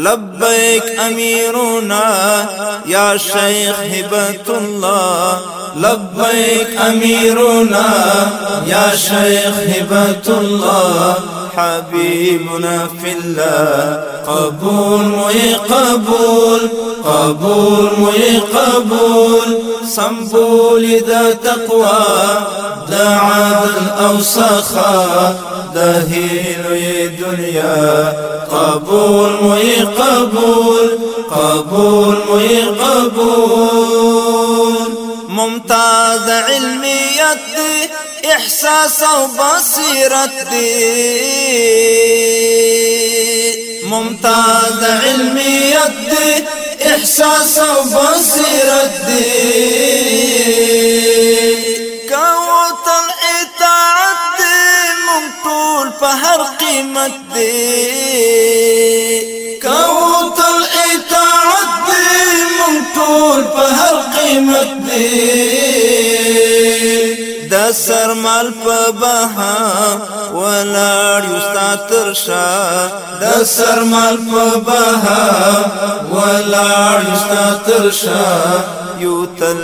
لبيك أميرنا يا شيخ هبة الله. لبيك أميرنا يا شيخ هبة الله. حبيبنا في الله. قبول مي قبول. قبول مي قبول. صنبول ذا تقوى. دا عادل أو سخا دا دنيا. قبول مي قبول قبول مي قبول. ممتاز علميت دي إحساس أو بصیرت دی ممتاز علمیت دی إحساس أو بصیرت دی کوتل اطاعت دی ممتول په هر قیمت په هر قیمت دی. د سرمال په بها ولاړ یو ستاترشا د سرمال په بها ولاړ یو ستاترشا یو تل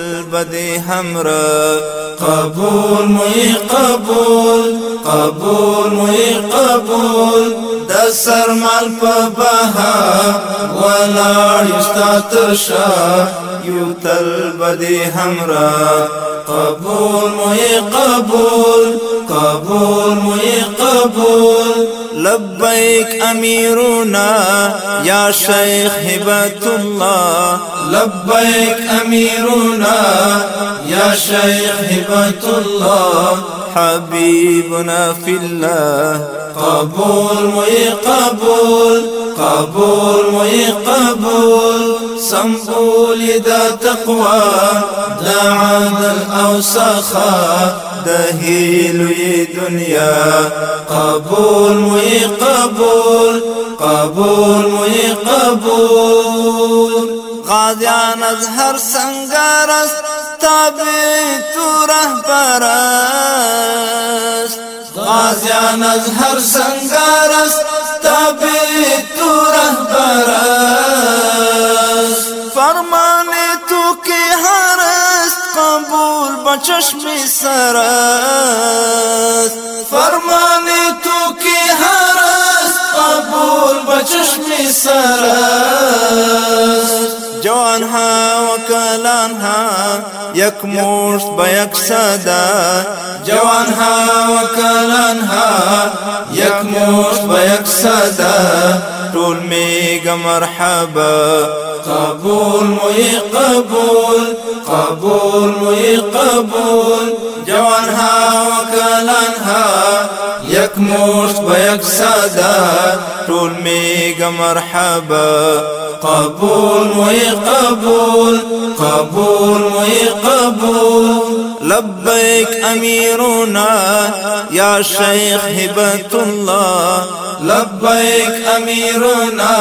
همرا قبول مې قبول قبول مې قبول. د سرمال په بها ولاړ یو ستاترشا یو همرا قبول مي قبول قبول مي قبول. لبيك أميرنا يا شيخ هبة الله لبيك أميرنا يا شيخ هبة الله حبيبنا في الله قبول مي قبول قبول. سنبول دا تقوى دا عدل أو دا هيلو دنيا. قبول مي قبول قبول مي قبول. غازيان أزهر سنگارس تابعت رهبرس. غازيان أزهر تابع تو رهبر است فرمان تو که هر است قبول بچشم سر است فرمان تو که قبول بچشم سرست جوانها وكلانها يك مشت بيك سادا جوانها وكلانها يك مشت بيك سادا طول ميغا مرحبا. قبول مي قبول قبول مي قبول. جوانها وكلانها مشت بيك سادا طول ميغا مرحبا. قبول مي قبول. قبول قبول. لبيك أميرنا يا شيخ هبة الله لبيك أميرنا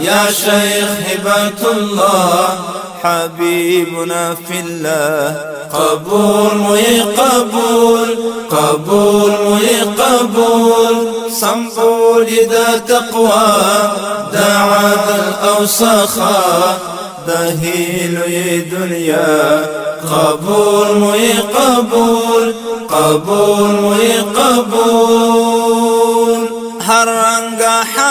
يا شيخ هبة الله حبيبنا في الله. قبول مي قبول قبول مي قبول. صنبول دا تقوى أو سخا دا هيلو دنيا. قبول مي قبول قبول مي قبول. هر رنگ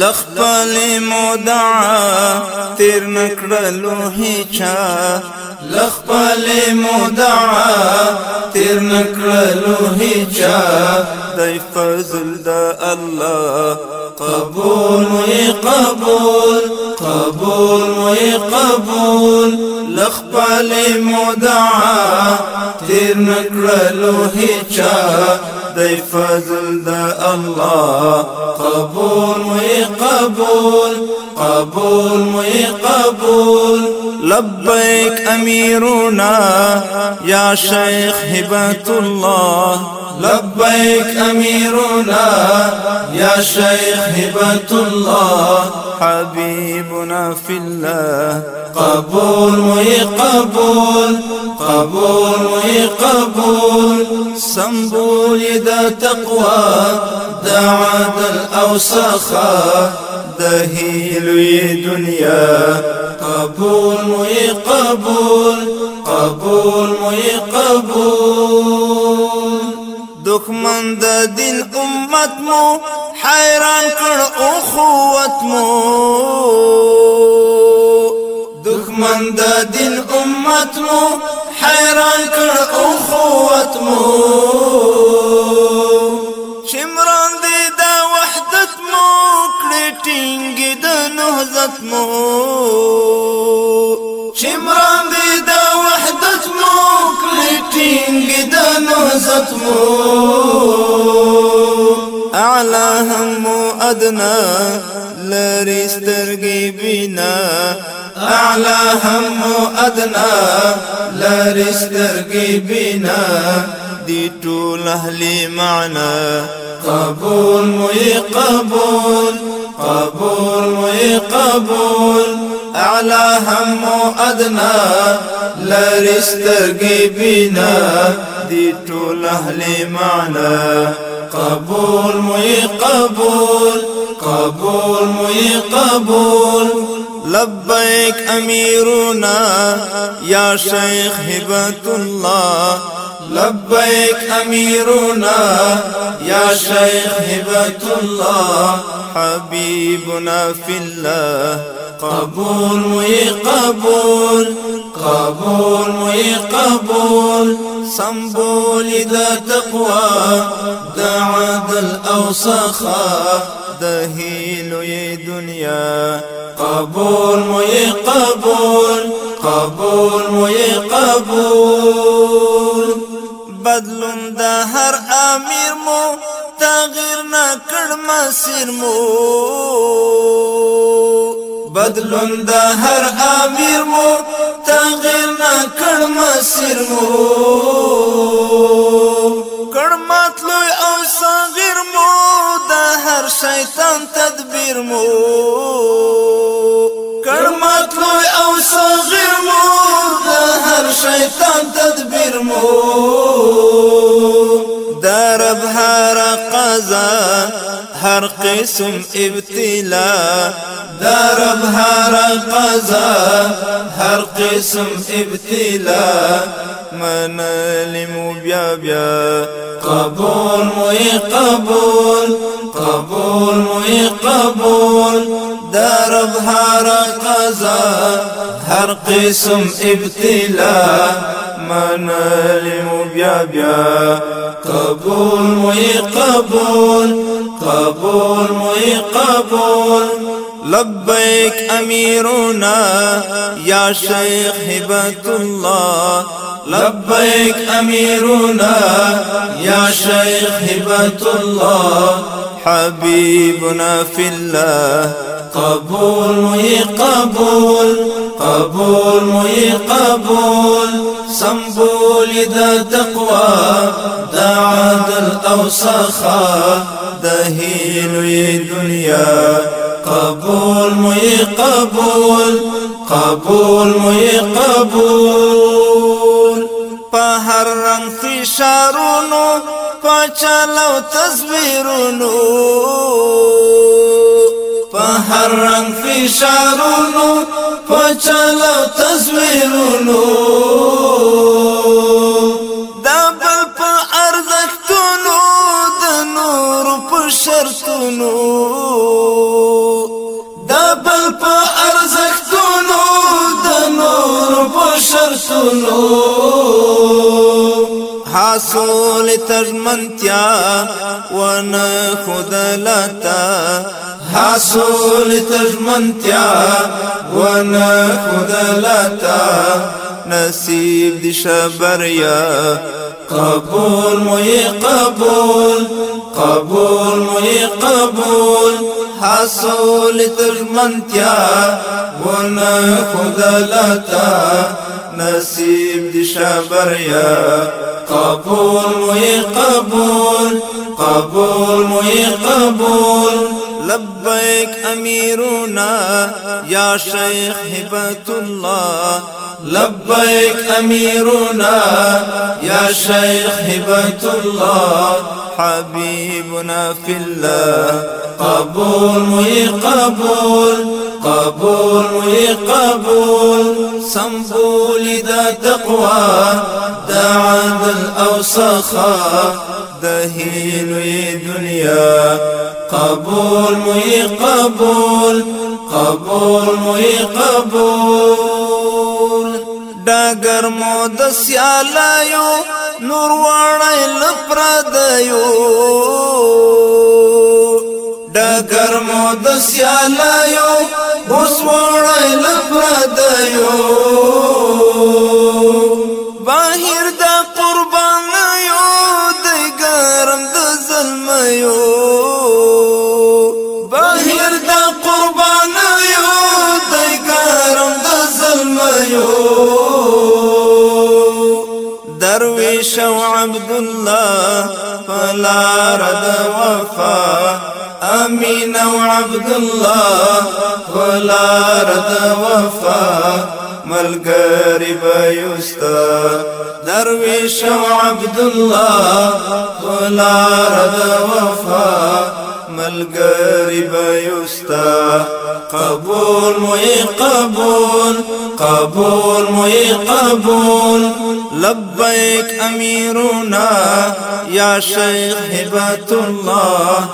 لخپل مدعا تیر نکړلو هیچا لخپل مدعا تیر نکړلو هیچا دای فضل د الله قبول وی قبول قبول وی قبول۔ لخپل مدعا تیر نکړلو هیچا دی فضل دا الله. قبول مي قبول قبول مي قبول. لبيك أميرنا يا شيخ هبة الله لبيك أميرنا يا شيخ هبة الله حبيبنا في الله قبول وي قبول قبول وي قبول. سنبول دا تقوى دا عدل سخا دهيل دنيا قبول وي قبول قبول وي قبول. دخمن د دین امت مو حیران کړ أو قوت مو. دخمن د دین امت مو حیران کړ أو قوت مو. شمران دی د وحدت مو. کړي ټینګ د نهضت مو شمران دی د وحدت مو ټینګ د نهضت مو اعلى هم ادنى لري سترګي بنا اعلى هم ادنى لري سترګي بنا دي ټول أهلي معنا قبول مي قبول۔ قبول مي قبول. أعلى هم أدنى لري سترګي بنا دي ټول أهلي معنا. قبول مي قبول. قبول قبول. لبيك أميرنا يا شيخ هبة الله. لبيك أميرنا يا شيخ هبة الله حبيبنا في الله. قبول مي قبول قبول مي قبول. سنبول دا تقوى سخا دا هيلو يي دنيا. قبول مي قبول قبول قبول. بدلون دا هر امیر مو تغیر نکړ مسیر مو. بدلون دا هر امیر مو تغیر نکړ مسیر مو. کړ مطلوی او صغیر مو دا هر شیطان تدبیر مو کړ مطلوی أو صغیر مو دا هر شیطان تدبیر مو درب هر قضا هر قسم ابتلا درب هر قضا هر قسم ابتلا من لمو بیا بیا. قبول موی قبول قبول موی قبول. درب هر قضا هر قسم ابتلا. من لمو بیا بیا قبول موی قبول قبول قبول. لبيك أميرنا يا شيخ هبة الله لبيك أميرنا يا شيخ هبة الله حبيبنا في الله قبول مي قبول قبول مي قبول. سنبول دا تقوى دا عدل او سخا. دا هيلو دنيا قبول مي قبول قبول مي قبول. په هر رنگ فشارونو په چلو تصویرونو په هر رنگ فشارونو په چلو تصویرونو. دا بل په ارزښتونو د نور په شرطونو. دا بل په ارزښتونو د شرطونو. حاصل تجمنتیا ون خود لتا حاصل تجمنتیا ون خود لتا نصیب دی شبریا قبول مي قبول قبول مي قبول. حصول ترمنتیا ون خدا لتا نصیب دی شبریا قبول مي قبول قبول مي قبول. لبيك أميرنا يا شيخ هبة الله لبيك أميرنا يا شيخ هبة الله حبيبنا في الله قبول مي قبول. قبول مي قبول. سنبول دا تقوى دا عدل أو دهين دنيا قبول مي قبول قبول مي قبول. ډاګر مو د سیالایو نور وړای لپردایو ډاګر مو د سیالایو اوس وړای لپردایو عبد الله فلا رد وفا. آمين أو عبد الله فلا رد وفا. ملګری بيستا درویش أو عبد الله فلا رد وفا. ملګری بيستا قبول مي قبول قبول مي قبول. لبيك أميرنا يا شيخ هبة الله.